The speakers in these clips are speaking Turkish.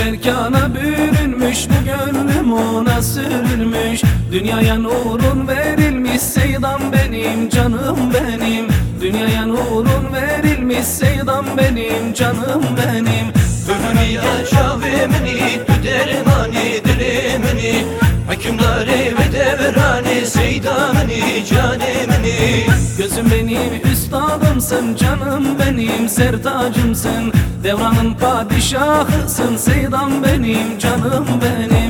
Efkana bürünmüş bu gönlüm ona sürülmüş. Dünyaya nurun verilmiş seydam benim canım benim. Dünyaya nurun verilmiş seydam benim canım benim. Dünya şavimini, tüdermani dilimini. Hükümleri ve devrani, seydamini, üstadımsın canım benim sertacımsın Devranın padişahısın seydam benim canım benim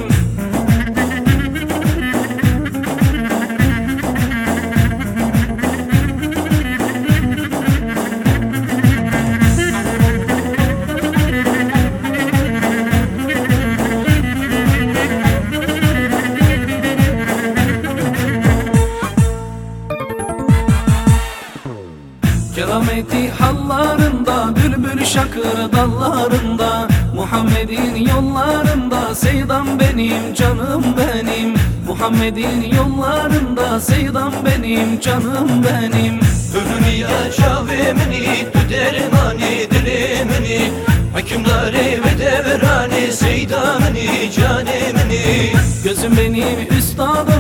Bülbül şakır dallarında Muhammed'in yollarında Seydam benim canım benim. Muhammed'in yollarında Seydam benim canım benim. Dünya şavimini, tüdermani dilimini Hükümleri ve devrani, seydamini, canemini Gözüm benim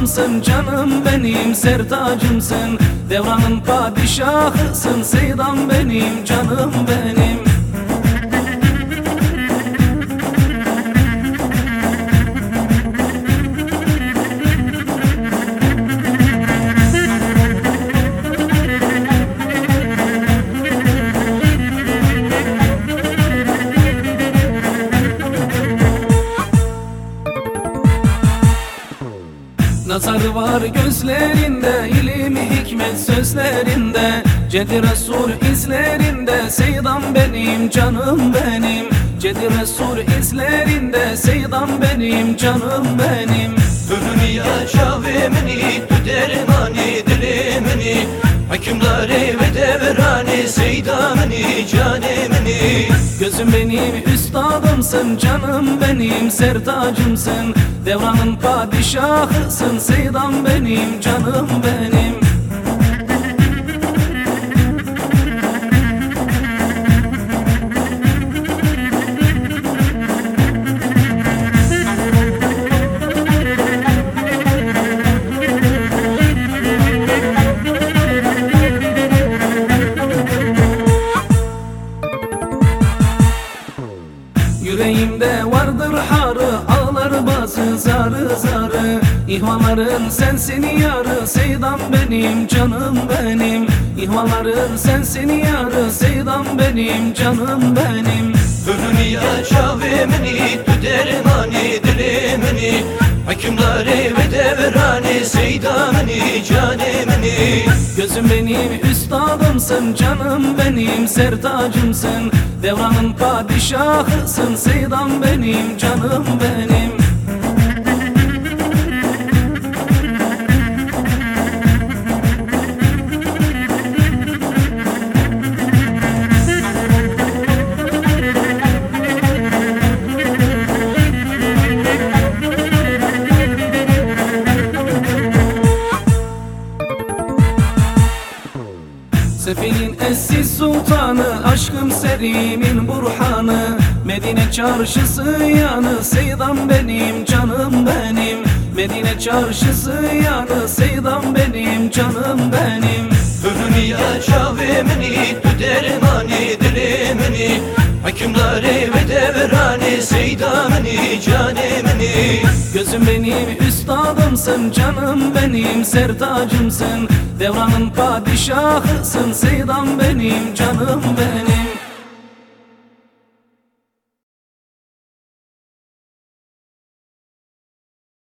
üstadımsın canım benim sertacımsın Devranın padişahısın Seydam benim canım benim Nazarı var gözlerinde, ilim hikmet sözlerinde. Cedi Resul izlerinde, Seydam benim canım benim. Cedi Resul izlerinde, Seydam benim canım benim. Dünya şavimini, tüdermani dilimini Hükümleri ve devrani, seydamini, canemini Gözüm benim üstadımsın canım benim sertacımsın Devranın padişahısın Seydam benim canım benim Yüreğimde vardır harı Ağlar bazı zarı zarı. İhvanların sensin yarı Seydam benim canım benim. İhvanların sensin yarı Seydam benim canım benim. Dünya şavimini, devrani, seydamini, canemini Gözüm benim üstadımsın canım benim sertacımsın Devranın padişahısın Seydam benim canım benim Sefilin eşsiz sultanı Aşkım serimin burhanı. Medine çarşısı yanı Seydam benim canım benim. Medine çarşısı yanı Seydam benim canım benim Hükümleri ve devrani, seydamini, canemini Gözüm benim üstadımsın canım benim sertacımsın Devranın padişahısın Seydam benim canım benim